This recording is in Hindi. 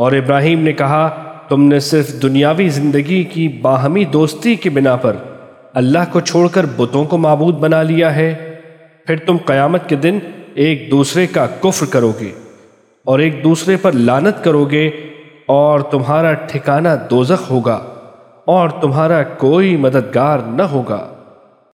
और इब्राहिम ने कहा, तुमने सिर्फ़ दुनियावी ज़िंदगी की बाहमी दोस्ती की बिना पर अल्लाह को छोड़कर बुतों को मबूद बना लिया है। फिर तुम कयामत के दिन एक दूसरे का कुफ्र करोगे और एक दूसरे पर लानत करोगे और तुम्हारा ठिकाना दोजख होगा और तुम्हारा कोई मददगार न होगा।